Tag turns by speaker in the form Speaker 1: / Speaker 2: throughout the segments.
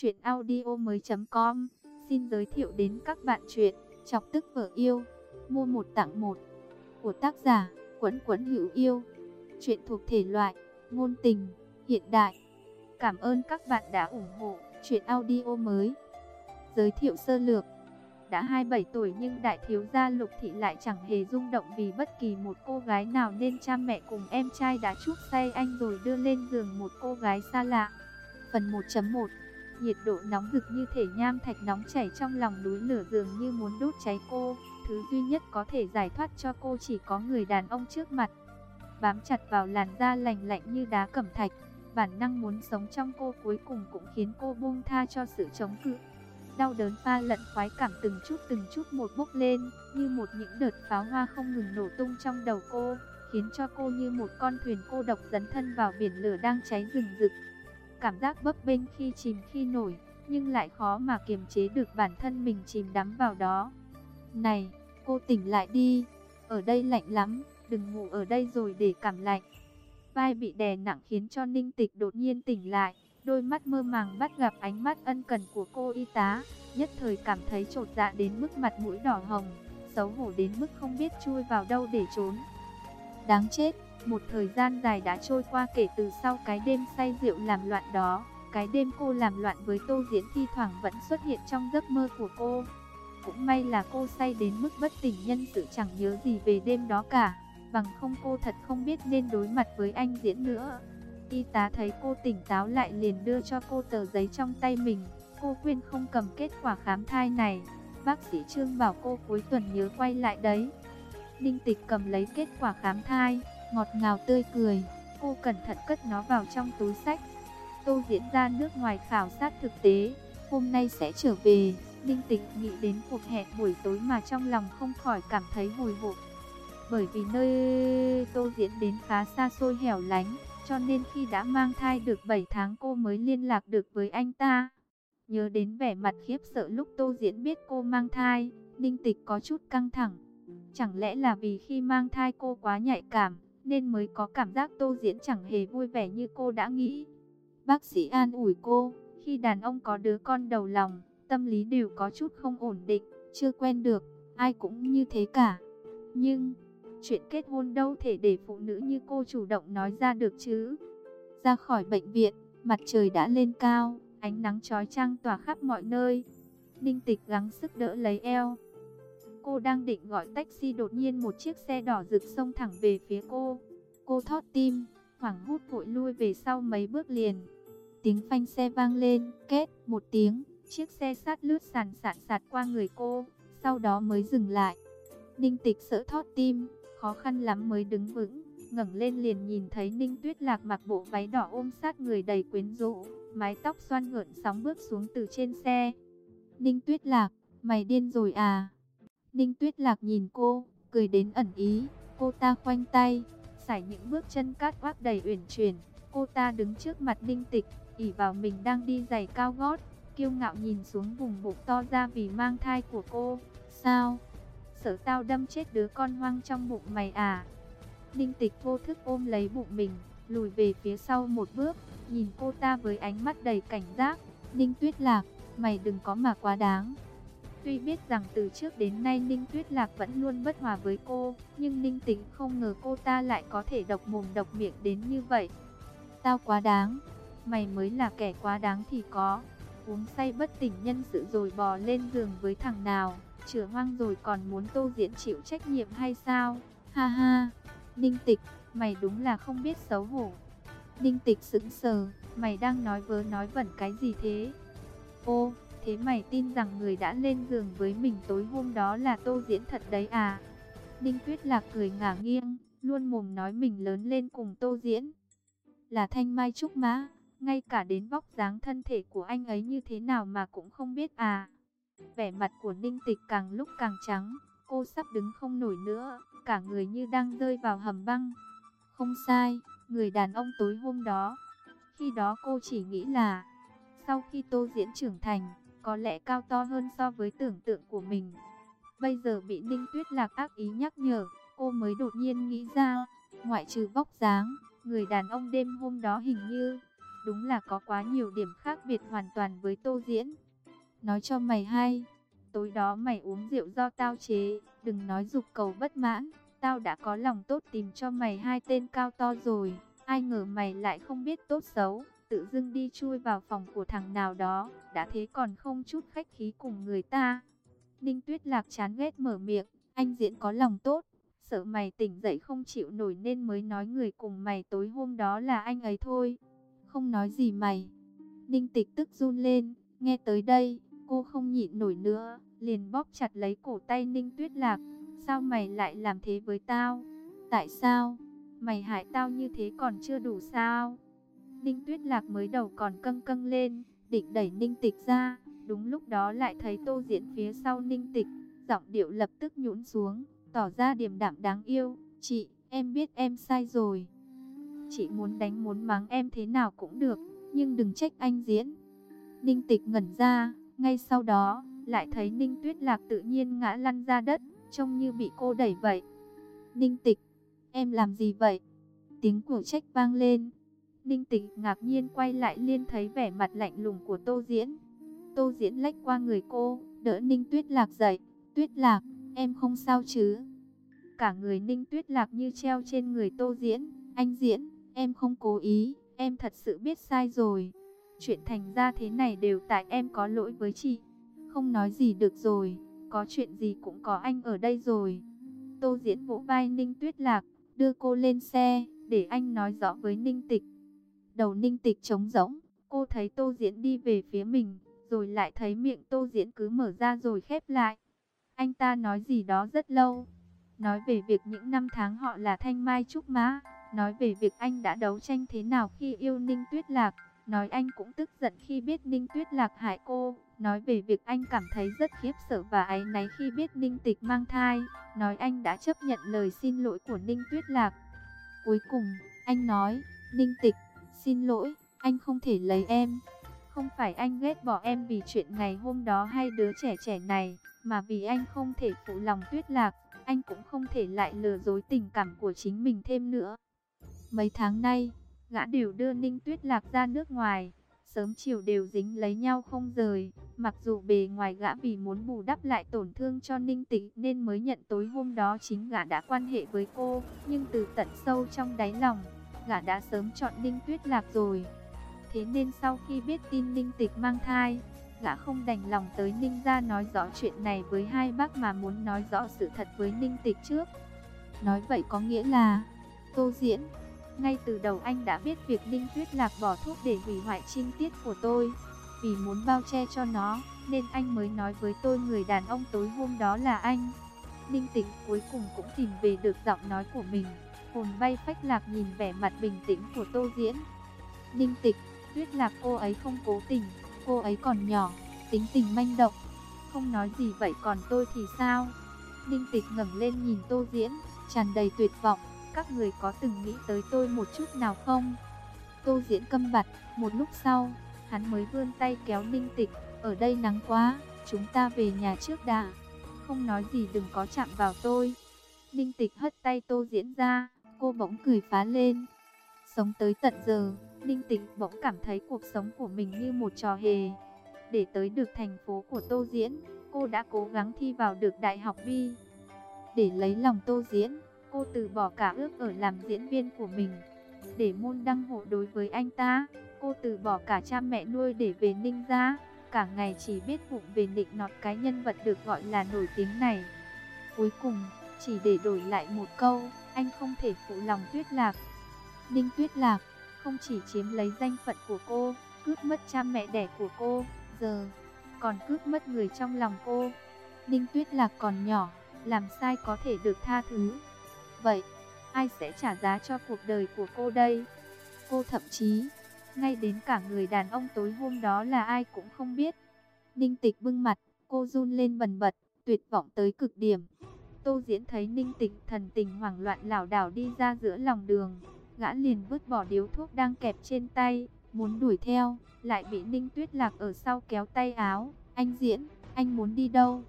Speaker 1: Chuyện audio mới com. Xin giới thiệu đến các bạn chuyện Chọc tức vợ yêu, Mua một tặng một, Của tác giả Quấn Quấn Hữu Yêu. Chuyện thuộc thể loại, Ngôn tình, Hiện đại. Cảm ơn các bạn đã ủng hộ Chuyện audio mới. Giới thiệu sơ lược. Đã 27 tuổi nhưng đại thiếu gia Lục Thị lại chẳng hề rung động vì bất kỳ một cô gái nào nên cha mẹ cùng em trai đã chuốc say anh rồi đưa lên giường một cô gái xa lạ. Phần 1.1 Nhiệt độ nóng rực như thể nham thạch nóng chảy trong lòng núi lửa dường như muốn đốt cháy cô. Thứ duy nhất có thể giải thoát cho cô chỉ có người đàn ông trước mặt. Bám chặt vào làn da lành lạnh như đá cẩm thạch. Bản năng muốn sống trong cô cuối cùng cũng khiến cô buông tha cho sự chống cự. Đau đớn pha lẫn khoái cảm từng chút từng chút một bốc lên, như một những đợt pháo hoa không ngừng nổ tung trong đầu cô, khiến cho cô như một con thuyền cô độc dấn thân vào biển lửa đang cháy rừng rực. Cảm giác bấp bênh khi chìm khi nổi, nhưng lại khó mà kiềm chế được bản thân mình chìm đắm vào đó. Này, cô tỉnh lại đi, ở đây lạnh lắm, đừng ngủ ở đây rồi để cảm lạnh. Vai bị đè nặng khiến cho Ninh Tịch đột nhiên tỉnh lại, đôi mắt mơ màng bắt gặp ánh mắt ân cần của cô y tá, nhất thời cảm thấy trột dạ đến mức mặt mũi đỏ hồng, xấu hổ đến mức không biết chui vào đâu để trốn. Đáng chết, một thời gian dài đã trôi qua kể từ sau cái đêm say rượu làm loạn đó, cái đêm cô làm loạn với Tô Diễn thi thoảng vẫn xuất hiện trong giấc mơ của cô. Cũng may là cô say đến mức bất tỉnh nhân sự chẳng nhớ gì về đêm đó cả, bằng không cô thật không biết nên đối mặt với anh Diễn nữa. Y tá thấy cô tỉnh táo lại liền đưa cho cô tờ giấy trong tay mình. Cô khuyên không cầm kết quả khám thai này. Bác sĩ Trương bảo cô cuối tuần nhớ quay lại đấy. Ninh Tịch cầm lấy kết quả khám thai, ngọt ngào tươi cười. Cô cẩn thận cất nó vào trong túi sách. Tô diễn ra nước ngoài khảo sát thực tế. Hôm nay sẽ trở về. Ninh Tịch nghĩ đến cuộc hẹn buổi tối mà trong lòng không khỏi cảm thấy hồi hộp. Bởi vì nơi Tô diễn đến khá xa xôi hẻo lánh cho nên khi đã mang thai được 7 tháng cô mới liên lạc được với anh ta. Nhớ đến vẻ mặt khiếp sợ lúc Tô Diễn biết cô mang thai, Ninh Tịch có chút căng thẳng. Chẳng lẽ là vì khi mang thai cô quá nhạy cảm, nên mới có cảm giác Tô Diễn chẳng hề vui vẻ như cô đã nghĩ. Bác sĩ an ủi cô, khi đàn ông có đứa con đầu lòng, tâm lý đều có chút không ổn định, chưa quen được, ai cũng như thế cả. Nhưng, Chuyện kết hôn đâu thể để phụ nữ như cô chủ động nói ra được chứ. Ra khỏi bệnh viện, mặt trời đã lên cao, ánh nắng trói trang tỏa khắp mọi nơi. Ninh tịch gắng sức đỡ lấy eo. Cô đang định gọi taxi đột nhiên một chiếc xe đỏ rực xông thẳng về phía cô. Cô thót tim, hoảng hốt vội lui về sau mấy bước liền. Tiếng phanh xe vang lên, két một tiếng, chiếc xe sát lướt sàn sạn sạt qua người cô, sau đó mới dừng lại. Ninh tịch sợ thót tim, khó khăn lắm mới đứng vững, ngẩng lên liền nhìn thấy Ninh Tuyết Lạc mặc bộ váy đỏ ôm sát người đầy quyến rũ, mái tóc xoăn ngợn sóng bước xuống từ trên xe. Ninh Tuyết Lạc, mày điên rồi à? Ninh Tuyết Lạc nhìn cô, cười đến ẩn ý, cô ta khoanh tay, sải những bước chân cát oác đầy uyển chuyển, cô ta đứng trước mặt Ninh Tịch, ỉ vào mình đang đi giày cao gót, kiêu ngạo nhìn xuống vùng bụng to ra vì mang thai của cô. Sao? sợ tao đâm chết đứa con hoang trong bụng mày à. Ninh tịch vô thức ôm lấy bụng mình, lùi về phía sau một bước, nhìn cô ta với ánh mắt đầy cảnh giác. Ninh tuyết lạc, mày đừng có mà quá đáng. Tuy biết rằng từ trước đến nay Ninh Tuyết Lạc vẫn luôn bất hòa với cô, nhưng Ninh Tĩnh không ngờ cô ta lại có thể độc mồm độc miệng đến như vậy. Tao quá đáng, mày mới là kẻ quá đáng thì có. Uống say bất tỉnh nhân sự rồi bò lên giường với thằng nào chữa hoang rồi còn muốn Tô Diễn chịu trách nhiệm hay sao? Ha ha, Ninh Tịch, mày đúng là không biết xấu hổ. Ninh Tịch sững sờ, mày đang nói vớ nói vẩn cái gì thế? Ô, thế mày tin rằng người đã lên giường với mình tối hôm đó là Tô Diễn thật đấy à? Ninh Tuyết Lạc cười ngả nghiêng, luôn mồm nói mình lớn lên cùng Tô Diễn. Là thanh mai trúc mã, ngay cả đến vóc dáng thân thể của anh ấy như thế nào mà cũng không biết à. Vẻ mặt của Ninh Tịch càng lúc càng trắng, cô sắp đứng không nổi nữa, cả người như đang rơi vào hầm băng. Không sai, người đàn ông tối hôm đó. Khi đó cô chỉ nghĩ là, sau khi Tô Diễn trưởng thành, có lẽ cao to hơn so với tưởng tượng của mình. Bây giờ bị Ninh Tuyết Lạc ác ý nhắc nhở, cô mới đột nhiên nghĩ ra, ngoại trừ vóc dáng, người đàn ông đêm hôm đó hình như đúng là có quá nhiều điểm khác biệt hoàn toàn với Tô Diễn. Nói cho mày hay, tối đó mày uống rượu do tao chế, đừng nói dục cầu bất mãn, tao đã có lòng tốt tìm cho mày hai tên cao to rồi, ai ngờ mày lại không biết tốt xấu, tự dưng đi chui vào phòng của thằng nào đó, đã thế còn không chút khách khí cùng người ta. Ninh Tuyết Lạc chán ghét mở miệng, anh diễn có lòng tốt, sợ mày tỉnh dậy không chịu nổi nên mới nói người cùng mày tối hôm đó là anh ấy thôi. Không nói gì mày. Ninh tịch tức run lên, nghe tới đây, cô không nhịn nổi nữa, liền bóp chặt lấy cổ tay Ninh Tuyết Lạc. Sao mày lại làm thế với tao? Tại sao? Mày hại tao như thế còn chưa đủ sao? Ninh Tuyết Lạc mới đầu còn căng căng lên, định đẩy Ninh Tịch ra, đúng lúc đó lại thấy Tô Diễn phía sau Ninh Tịch, giọng điệu lập tức nhũn xuống, tỏ ra điềm đạm đáng yêu, "Chị, em biết em sai rồi. Chị muốn đánh muốn mắng em thế nào cũng được, nhưng đừng trách anh Diễn." Ninh Tịch ngẩn ra, ngay sau đó, lại thấy Ninh Tuyết Lạc tự nhiên ngã lăn ra đất, trông như bị cô đẩy vậy. "Ninh Tịch, em làm gì vậy?" Tiếng của trách vang lên. Ninh Tịch ngạc nhiên quay lại liên thấy vẻ mặt lạnh lùng của Tô Diễn. Tô Diễn lách qua người cô, đỡ Ninh Tuyết Lạc dậy. Tuyết Lạc, em không sao chứ? Cả người Ninh Tuyết Lạc như treo trên người Tô Diễn. Anh Diễn, em không cố ý, em thật sự biết sai rồi. Chuyện thành ra thế này đều tại em có lỗi với chị. Không nói gì được rồi, có chuyện gì cũng có anh ở đây rồi. Tô Diễn vỗ vai Ninh Tuyết Lạc, đưa cô lên xe, để anh nói rõ với Ninh Tịch. Đầu Ninh Tịch trống rỗng, cô thấy Tô Diễn đi về phía mình, rồi lại thấy miệng Tô Diễn cứ mở ra rồi khép lại. Anh ta nói gì đó rất lâu, nói về việc những năm tháng họ là thanh mai trúc mã, nói về việc anh đã đấu tranh thế nào khi yêu Ninh Tuyết Lạc, nói anh cũng tức giận khi biết Ninh Tuyết Lạc hại cô, nói về việc anh cảm thấy rất khiếp sợ và áy náy khi biết Ninh Tịch mang thai, nói anh đã chấp nhận lời xin lỗi của Ninh Tuyết Lạc. Cuối cùng, anh nói, Ninh Tịch, xin lỗi, anh không thể lấy em. Không phải anh ghét bỏ em vì chuyện ngày hôm đó hay đứa trẻ trẻ này, mà vì anh không thể phụ lòng tuyết lạc, anh cũng không thể lại lừa dối tình cảm của chính mình thêm nữa. Mấy tháng nay, gã đều đưa Ninh Tuyết Lạc ra nước ngoài, sớm chiều đều dính lấy nhau không rời. Mặc dù bề ngoài gã vì muốn bù đắp lại tổn thương cho Ninh Tịch nên mới nhận tối hôm đó chính gã đã quan hệ với cô, nhưng từ tận sâu trong đáy lòng, gã đã sớm chọn Ninh Tuyết Lạc rồi. Thế nên sau khi biết tin Ninh Tịch mang thai, gã không đành lòng tới Ninh ra nói rõ chuyện này với hai bác mà muốn nói rõ sự thật với Ninh Tịch trước. Nói vậy có nghĩa là, Tô Diễn, ngay từ đầu anh đã biết việc Ninh Tuyết Lạc bỏ thuốc để hủy hoại trinh tiết của tôi. Vì muốn bao che cho nó, nên anh mới nói với tôi người đàn ông tối hôm đó là anh. Ninh Tịch cuối cùng cũng tìm về được giọng nói của mình. Hồn bay phách lạc nhìn vẻ mặt bình tĩnh của Tô Diễn. Ninh Tịch, Tuyết Lạc cô ấy không cố tình, cô ấy còn nhỏ, tính tình manh động. Không nói gì vậy còn tôi thì sao? Ninh Tịch ngẩng lên nhìn Tô Diễn, tràn đầy tuyệt vọng. Các người có từng nghĩ tới tôi một chút nào không? Tô Diễn câm bặt, một lúc sau, hắn mới vươn tay kéo Ninh Tịch. Ở đây nắng quá, chúng ta về nhà trước đã. Không nói gì đừng có chạm vào tôi. Ninh Tịch hất tay Tô Diễn ra, cô bỗng cười phá lên. Sống tới tận giờ, Ninh Tịch bỗng cảm thấy cuộc sống của mình như một trò hề. Để tới được thành phố của Tô Diễn, cô đã cố gắng thi vào được Đại học Vi. Để lấy lòng Tô Diễn, cô từ bỏ cả ước ở làm diễn viên của mình. Để môn đăng hộ đối với anh ta, cô từ bỏ cả cha mẹ nuôi để về Ninh gia. Cả ngày chỉ biết vụng về nịnh nọt cái nhân vật được gọi là nổi tiếng này. Cuối cùng, chỉ để đổi lại một câu, anh không thể phụ lòng Tuyết Lạc. Ninh Tuyết Lạc không chỉ chiếm lấy danh phận của cô, cướp mất cha mẹ đẻ của cô, giờ còn cướp mất người trong lòng cô. Ninh Tuyết Lạc còn nhỏ, làm sai có thể được tha thứ. Vậy, ai sẽ trả giá cho cuộc đời của cô đây? Cô thậm chí, ngay đến cả người đàn ông tối hôm đó là ai cũng không biết. Ninh Tịch bưng mặt, cô run lên bần bật, tuyệt vọng tới cực điểm. Tô Diễn thấy Ninh Tịch thần tình hoảng loạn lảo đảo đi ra giữa lòng đường, gã liền vứt bỏ điếu thuốc đang kẹp trên tay, muốn đuổi theo, lại bị Ninh Tuyết Lạc ở sau kéo tay áo. Anh Diễn, anh muốn đi đâu?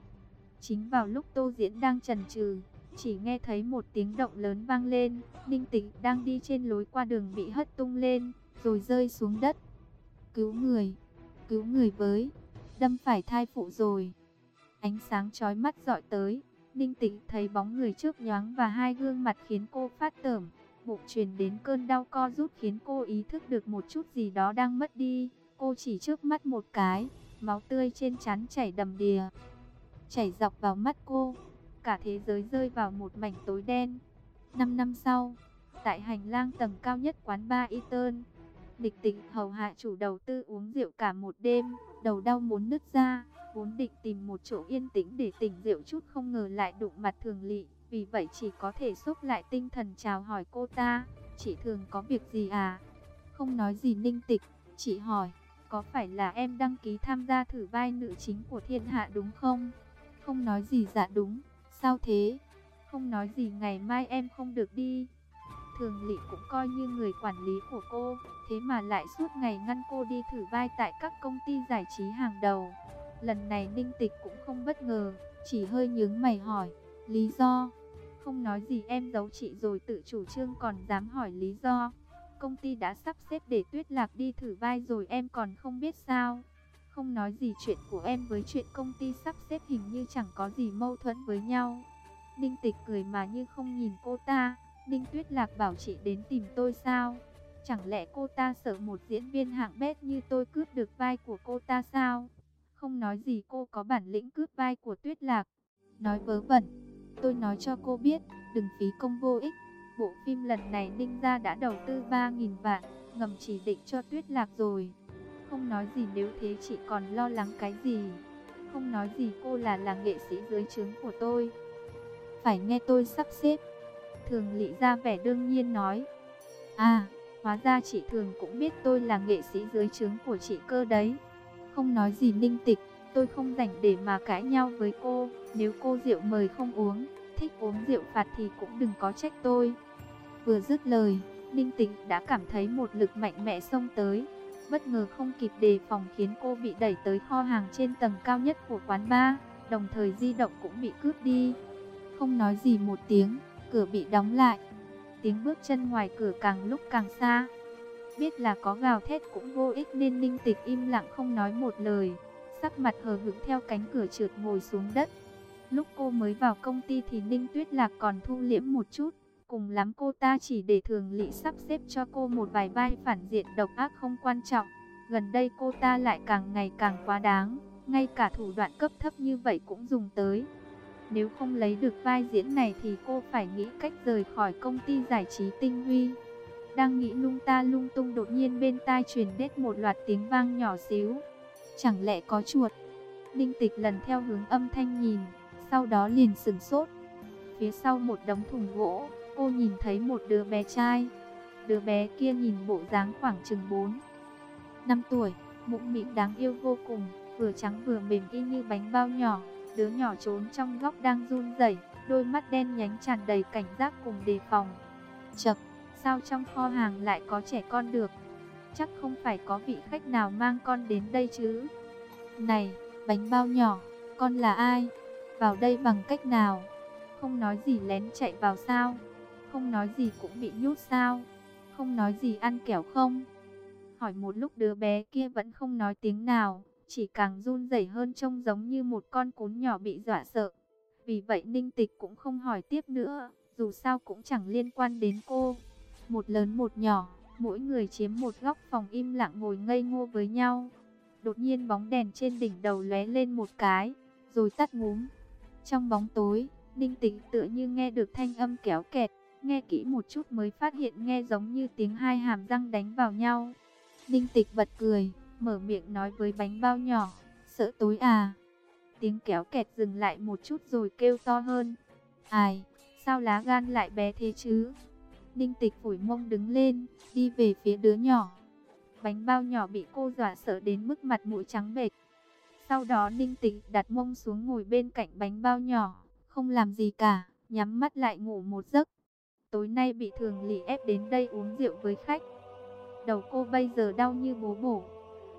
Speaker 1: Chính vào lúc Tô Diễn đang chần chừ, chỉ nghe thấy một tiếng động lớn vang lên, Ninh Tịch đang đi trên lối qua đường bị hất tung lên, rồi rơi xuống đất, Cứu người, cứu người với, đâm phải thai phụ rồi. Ánh sáng chói mắt dọi tới, Ninh Tĩnh thấy bóng người trước nhoáng và hai gương mặt khiến cô phát tởm. Bụng truyền đến cơn đau co rút khiến cô ý thức được một chút gì đó đang mất đi. Cô chỉ trước mắt một cái, máu tươi trên trán chảy đầm đìa. Chảy dọc vào mắt cô, cả thế giới rơi vào một mảnh tối đen. Năm năm sau, tại hành lang tầng cao nhất quán bar Eton, Địch tịnh hầu hạ chủ đầu tư uống rượu cả một đêm, đầu đau muốn nứt ra, vốn định tìm một chỗ yên tĩnh để tỉnh rượu chút không ngờ lại đụng mặt thường lị, vì vậy chỉ có thể xúc lại tinh thần chào hỏi cô ta, chị thường có việc gì à? Không nói gì ninh tịch, chị hỏi, có phải là em đăng ký tham gia thử vai nữ chính của thiên hạ đúng không? Không nói gì dạ đúng, sao thế? Không nói gì ngày mai em không được đi. Thường Lị cũng coi như người quản lý của cô, thế mà lại suốt ngày ngăn cô đi thử vai tại các công ty giải trí hàng đầu. Lần này Ninh Tịch cũng không bất ngờ, chỉ hơi nhướng mày hỏi, lý do? Không nói gì em giấu chị rồi tự chủ trương còn dám hỏi lý do. Công ty đã sắp xếp để Tuyết Lạc đi thử vai rồi em còn không biết sao. Không nói gì chuyện của em với chuyện công ty sắp xếp hình như chẳng có gì mâu thuẫn với nhau. Ninh Tịch cười mà như không nhìn cô ta. Ninh Tuyết Lạc bảo chị đến tìm tôi sao? Chẳng lẽ cô ta sợ một diễn viên hạng bét như tôi cướp được vai của cô ta sao? Không nói gì cô có bản lĩnh cướp vai của Tuyết Lạc. Nói vớ vẩn, tôi nói cho cô biết, đừng phí công vô ích. Bộ phim lần này Ninh gia đã đầu tư 3.000 vạn, ngầm chỉ định cho Tuyết Lạc rồi. Không nói gì nếu thế chị còn lo lắng cái gì? Không nói gì cô là là nghệ sĩ dưới trướng của tôi. Phải nghe tôi sắp xếp. Thường Lị ra vẻ đương nhiên nói. À, hóa ra chị Thường cũng biết tôi là nghệ sĩ dưới trướng của chị cơ đấy. Không nói gì ninh tịch, tôi không rảnh để mà cãi nhau với cô. Nếu cô rượu mời không uống, thích uống rượu phạt thì cũng đừng có trách tôi. Vừa dứt lời, ninh tịch đã cảm thấy một lực mạnh mẽ xông tới. Bất ngờ không kịp đề phòng khiến cô bị đẩy tới kho hàng trên tầng cao nhất của quán bar, đồng thời di động cũng bị cướp đi. Không nói gì một tiếng, cửa bị đóng lại. Tiếng bước chân ngoài cửa càng lúc càng xa. Biết là có gào thét cũng vô ích nên ninh tịch im lặng không nói một lời. Sắc mặt hờ hững theo cánh cửa trượt ngồi xuống đất. Lúc cô mới vào công ty thì Ninh Tuyết Lạc còn thu liễm một chút. Cùng lắm cô ta chỉ để thường lị sắp xếp cho cô một vài vai phản diện độc ác không quan trọng. Gần đây cô ta lại càng ngày càng quá đáng. Ngay cả thủ đoạn cấp thấp như vậy cũng dùng tới. Nếu không lấy được vai diễn này thì cô phải nghĩ cách rời khỏi công ty giải trí tinh huy. Đang nghĩ lung ta lung tung đột nhiên bên tai truyền đến một loạt tiếng vang nhỏ xíu. Chẳng lẽ có chuột? Đinh tịch lần theo hướng âm thanh nhìn, sau đó liền sửng sốt. Phía sau một đống thùng gỗ, cô nhìn thấy một đứa bé trai. Đứa bé kia nhìn bộ dáng khoảng chừng 4, 5 tuổi, mũm mĩm đáng yêu vô cùng, vừa trắng vừa mềm y như bánh bao nhỏ. Đứa nhỏ trốn trong góc đang run rẩy, đôi mắt đen nhánh tràn đầy cảnh giác cùng đề phòng. Chậc, sao trong kho hàng lại có trẻ con được? Chắc không phải có vị khách nào mang con đến đây chứ? Này, bánh bao nhỏ, con là ai? Vào đây bằng cách nào? Không nói gì lén chạy vào sao? Không nói gì cũng bị nhốt sao? Không nói gì ăn kẹo không? Hỏi một lúc đứa bé kia vẫn không nói tiếng nào chỉ càng run rẩy hơn trông giống như một con cún nhỏ bị dọa sợ. Vì vậy Ninh Tịch cũng không hỏi tiếp nữa, dù sao cũng chẳng liên quan đến cô. Một lớn một nhỏ, mỗi người chiếm một góc phòng im lặng ngồi ngây ngô với nhau. Đột nhiên bóng đèn trên đỉnh đầu lóe lên một cái, rồi tắt ngúm. Trong bóng tối, Ninh Tĩnh tựa như nghe được thanh âm kéo kẹt, nghe kỹ một chút mới phát hiện nghe giống như tiếng hai hàm răng đánh vào nhau. Ninh Tịch bật cười, mở miệng nói với bánh bao nhỏ, sợ tối à. Tiếng kéo kẹt dừng lại một chút rồi kêu to hơn. Ai, sao lá gan lại bé thế chứ? Ninh tịch phủi mông đứng lên, đi về phía đứa nhỏ. Bánh bao nhỏ bị cô dọa sợ đến mức mặt mũi trắng bệch. Sau đó Ninh tịch đặt mông xuống ngồi bên cạnh bánh bao nhỏ, không làm gì cả, nhắm mắt lại ngủ một giấc. Tối nay bị thường lì ép đến đây uống rượu với khách. Đầu cô bây giờ đau như bố bổ,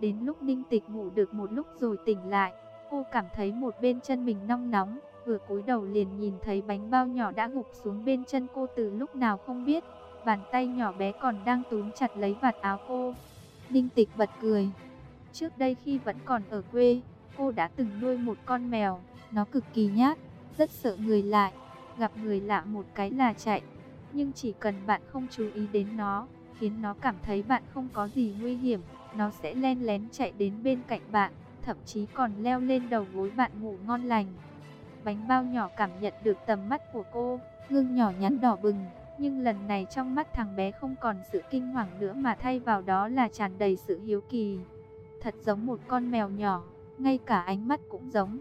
Speaker 1: Đến lúc ninh tịch ngủ được một lúc rồi tỉnh lại, cô cảm thấy một bên chân mình nóng nóng, vừa cúi đầu liền nhìn thấy bánh bao nhỏ đã gục xuống bên chân cô từ lúc nào không biết, bàn tay nhỏ bé còn đang túm chặt lấy vạt áo cô. Ninh Tịch bật cười. Trước đây khi vẫn còn ở quê, cô đã từng nuôi một con mèo, nó cực kỳ nhát, rất sợ người lại, gặp người lạ một cái là chạy. Nhưng chỉ cần bạn không chú ý đến nó, khiến nó cảm thấy bạn không có gì nguy hiểm, nó sẽ len lén chạy đến bên cạnh bạn, thậm chí còn leo lên đầu gối bạn ngủ ngon lành. Bánh bao nhỏ cảm nhận được tầm mắt của cô, gương nhỏ nhắn đỏ bừng, nhưng lần này trong mắt thằng bé không còn sự kinh hoàng nữa mà thay vào đó là tràn đầy sự hiếu kỳ. Thật giống một con mèo nhỏ, ngay cả ánh mắt cũng giống.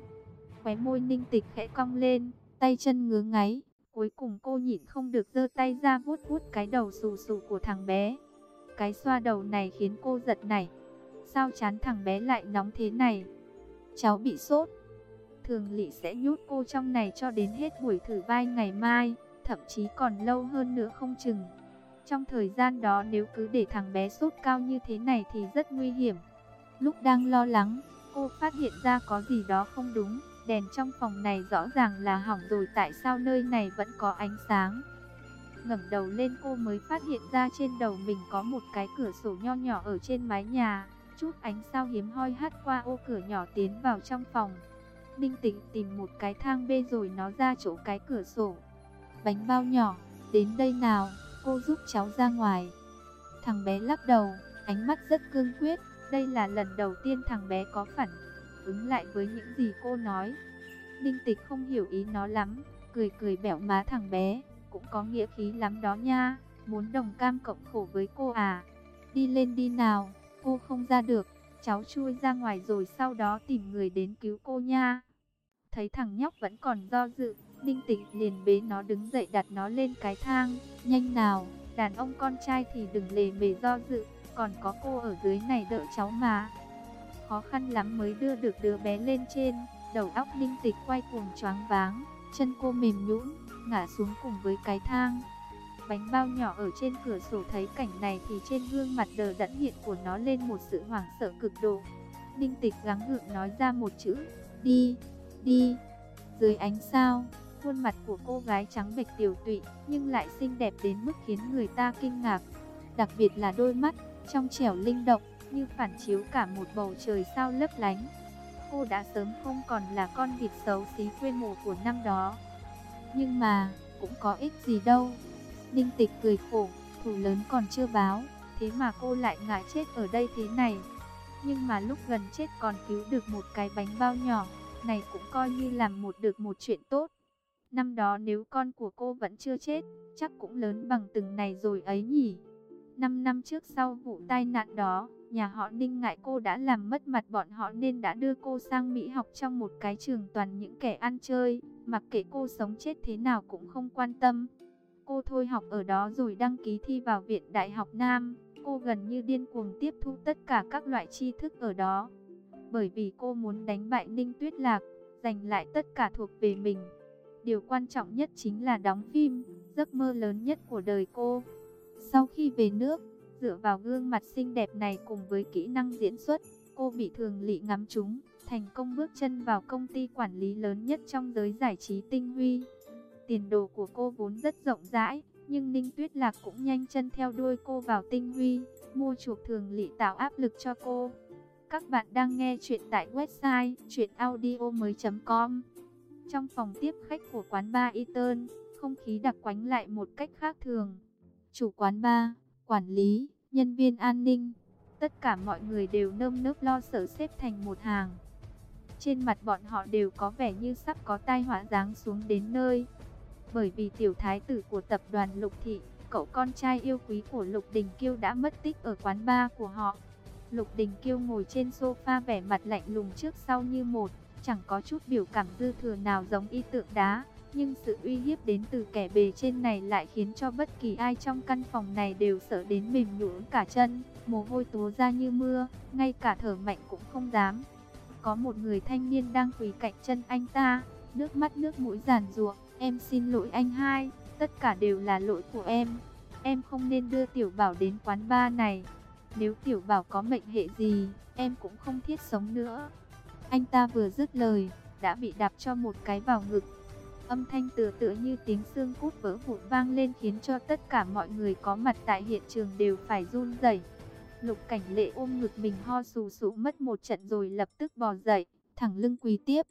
Speaker 1: Khóe môi ninh tịch khẽ cong lên, tay chân ngứa ngáy. Cuối cùng cô nhịn không được giơ tay ra vuốt vuốt cái đầu xù xù của thằng bé. Cái xoa đầu này khiến cô giật nảy. Sao chán thằng bé lại nóng thế này? Cháu bị sốt. Thường Lị sẽ nhốt cô trong này cho đến hết buổi thử vai ngày mai, thậm chí còn lâu hơn nữa không chừng. Trong thời gian đó nếu cứ để thằng bé sốt cao như thế này thì rất nguy hiểm. Lúc đang lo lắng, cô phát hiện ra có gì đó không đúng. Đèn trong phòng này rõ ràng là hỏng rồi tại sao nơi này vẫn có ánh sáng. ngẩng đầu lên cô mới phát hiện ra trên đầu mình có một cái cửa sổ nho nhỏ ở trên mái nhà. Chút ánh sao hiếm hoi hắt qua ô cửa nhỏ tiến vào trong phòng. Ninh tĩnh tìm một cái thang bê rồi nó ra chỗ cái cửa sổ. Bánh bao nhỏ, đến đây nào, cô giúp cháu ra ngoài. Thằng bé lắc đầu, ánh mắt rất cương quyết. Đây là lần đầu tiên thằng bé có phản ứng lại với những gì cô nói. Ninh tịch không hiểu ý nó lắm, cười cười bẻo má thằng bé, cũng có nghĩa khí lắm đó nha, muốn đồng cam cộng khổ với cô à. Đi lên đi nào, cô không ra được, cháu chui ra ngoài rồi sau đó tìm người đến cứu cô nha. Thấy thằng nhóc vẫn còn do dự, Ninh tịch liền bế nó đứng dậy đặt nó lên cái thang, nhanh nào, đàn ông con trai thì đừng lề mề do dự, còn có cô ở dưới này đợi cháu mà khó khăn lắm mới đưa được đứa bé lên trên, đầu óc ninh tịch quay cuồng choáng váng, chân cô mềm nhũn, ngã xuống cùng với cái thang. Bánh bao nhỏ ở trên cửa sổ thấy cảnh này thì trên gương mặt đờ đẫn hiện của nó lên một sự hoảng sợ cực độ. Ninh tịch gắng gượng nói ra một chữ, đi, đi. Dưới ánh sao, khuôn mặt của cô gái trắng bệch tiểu tụy nhưng lại xinh đẹp đến mức khiến người ta kinh ngạc. Đặc biệt là đôi mắt, trong trẻo linh động, như phản chiếu cả một bầu trời sao lấp lánh. Cô đã sớm không còn là con vịt xấu xí quê mùa của năm đó. Nhưng mà, cũng có ích gì đâu. Ninh tịch cười khổ, thủ lớn còn chưa báo, thế mà cô lại ngại chết ở đây thế này. Nhưng mà lúc gần chết còn cứu được một cái bánh bao nhỏ, này cũng coi như làm một được một chuyện tốt. Năm đó nếu con của cô vẫn chưa chết, chắc cũng lớn bằng từng này rồi ấy nhỉ. Năm năm trước sau vụ tai nạn đó, Nhà họ Ninh ngại cô đã làm mất mặt bọn họ nên đã đưa cô sang Mỹ học trong một cái trường toàn những kẻ ăn chơi, mặc kệ cô sống chết thế nào cũng không quan tâm. Cô thôi học ở đó rồi đăng ký thi vào Viện Đại học Nam, cô gần như điên cuồng tiếp thu tất cả các loại tri thức ở đó. Bởi vì cô muốn đánh bại Ninh Tuyết Lạc, giành lại tất cả thuộc về mình. Điều quan trọng nhất chính là đóng phim, giấc mơ lớn nhất của đời cô. Sau khi về nước, Dựa vào gương mặt xinh đẹp này cùng với kỹ năng diễn xuất, cô bị thường lị ngắm trúng, thành công bước chân vào công ty quản lý lớn nhất trong giới giải trí tinh huy. Tiền đồ của cô vốn rất rộng rãi, nhưng Ninh Tuyết Lạc cũng nhanh chân theo đuôi cô vào tinh huy, mua chuộc thường lị tạo áp lực cho cô. Các bạn đang nghe chuyện tại website chuyenaudio.com Trong phòng tiếp khách của quán bar Eton, không khí đặc quánh lại một cách khác thường. Chủ quán bar quản lý, nhân viên an ninh, tất cả mọi người đều nơm nớp lo sợ xếp thành một hàng. Trên mặt bọn họ đều có vẻ như sắp có tai họa giáng xuống đến nơi. Bởi vì tiểu thái tử của tập đoàn Lục Thị, cậu con trai yêu quý của Lục Đình Kiêu đã mất tích ở quán bar của họ. Lục Đình Kiêu ngồi trên sofa vẻ mặt lạnh lùng trước sau như một, chẳng có chút biểu cảm dư thừa nào giống y tượng đá. Nhưng sự uy hiếp đến từ kẻ bề trên này lại khiến cho bất kỳ ai trong căn phòng này đều sợ đến mềm nhũn cả chân, mồ hôi túa ra như mưa, ngay cả thở mạnh cũng không dám. Có một người thanh niên đang quỳ cạnh chân anh ta, nước mắt nước mũi giàn ruộng, em xin lỗi anh hai, tất cả đều là lỗi của em. Em không nên đưa tiểu bảo đến quán bar này. Nếu tiểu bảo có mệnh hệ gì, em cũng không thiết sống nữa. Anh ta vừa dứt lời, đã bị đạp cho một cái vào ngực. Âm thanh tựa tựa như tiếng xương cút vỡ vụn vang lên khiến cho tất cả mọi người có mặt tại hiện trường đều phải run rẩy. Lục cảnh lệ ôm ngực mình ho sù sụ mất một trận rồi lập tức bò dậy, thẳng lưng quỳ tiếp.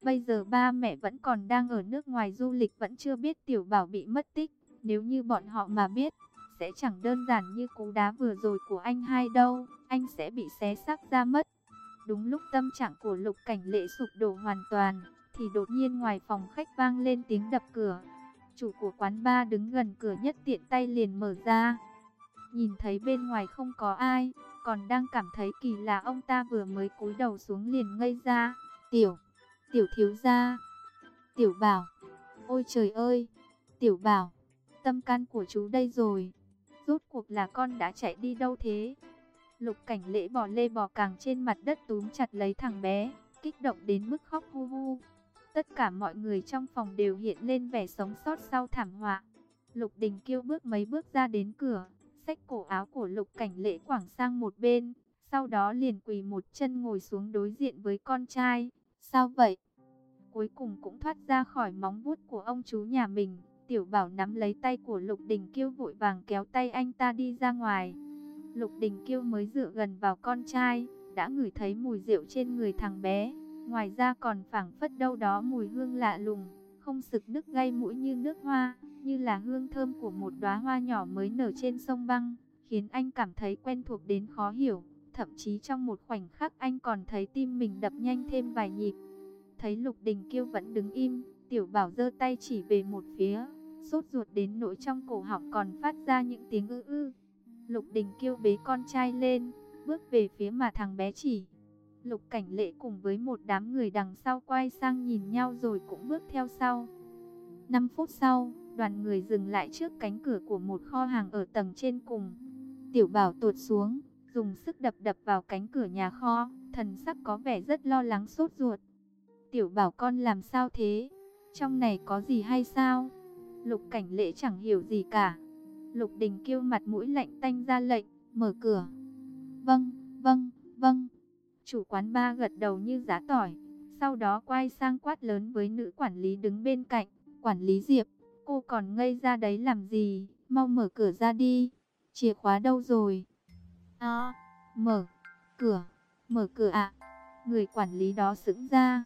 Speaker 1: Bây giờ ba mẹ vẫn còn đang ở nước ngoài du lịch vẫn chưa biết tiểu bảo bị mất tích. Nếu như bọn họ mà biết, sẽ chẳng đơn giản như cú đá vừa rồi của anh hai đâu. Anh sẽ bị xé xác ra mất. Đúng lúc tâm trạng của lục cảnh lệ sụp đổ hoàn toàn, thì đột nhiên ngoài phòng khách vang lên tiếng đập cửa. Chủ của quán ba đứng gần cửa nhất tiện tay liền mở ra. Nhìn thấy bên ngoài không có ai, còn đang cảm thấy kỳ lạ ông ta vừa mới cúi đầu xuống liền ngây ra. Tiểu, tiểu thiếu gia, tiểu bảo, ôi trời ơi, tiểu bảo, tâm can của chú đây rồi. Rốt cuộc là con đã chạy đi đâu thế? Lục cảnh lễ bò lê bò càng trên mặt đất túm chặt lấy thằng bé, kích động đến mức khóc hu hu. Tất cả mọi người trong phòng đều hiện lên vẻ sống sót sau thảm họa. Lục đình kêu bước mấy bước ra đến cửa, xách cổ áo của lục cảnh lễ quảng sang một bên, sau đó liền quỳ một chân ngồi xuống đối diện với con trai. Sao vậy? Cuối cùng cũng thoát ra khỏi móng vuốt của ông chú nhà mình. Tiểu bảo nắm lấy tay của Lục Đình Kiêu vội vàng kéo tay anh ta đi ra ngoài. Lục Đình Kiêu mới dựa gần vào con trai, đã ngửi thấy mùi rượu trên người thằng bé. Ngoài ra còn phảng phất đâu đó mùi hương lạ lùng, không sực nước gây mũi như nước hoa, như là hương thơm của một đóa hoa nhỏ mới nở trên sông băng, khiến anh cảm thấy quen thuộc đến khó hiểu. Thậm chí trong một khoảnh khắc anh còn thấy tim mình đập nhanh thêm vài nhịp. Thấy Lục Đình Kiêu vẫn đứng im, Tiểu Bảo giơ tay chỉ về một phía, sốt ruột đến nỗi trong cổ họng còn phát ra những tiếng ư ư. Lục Đình kêu bế con trai lên, bước về phía mà thằng bé chỉ. Lục Cảnh Lệ cùng với một đám người đằng sau quay sang nhìn nhau rồi cũng bước theo sau. 5 phút sau, đoàn người dừng lại trước cánh cửa của một kho hàng ở tầng trên cùng. Tiểu Bảo tuột xuống, dùng sức đập đập vào cánh cửa nhà kho, thần sắc có vẻ rất lo lắng sốt ruột. Tiểu Bảo con làm sao thế? Trong này có gì hay sao? Lục Cảnh lễ chẳng hiểu gì cả. Lục Đình kêu mặt mũi lạnh tanh ra lệnh, mở cửa. Vâng, vâng, vâng. Chủ quán ba gật đầu như giá tỏi. Sau đó quay sang quát lớn với nữ quản lý đứng bên cạnh. Quản lý Diệp, cô còn ngây ra đấy làm gì? Mau mở cửa ra đi. Chìa khóa đâu rồi? À, mở cửa, mở cửa ạ. Người quản lý đó sững ra,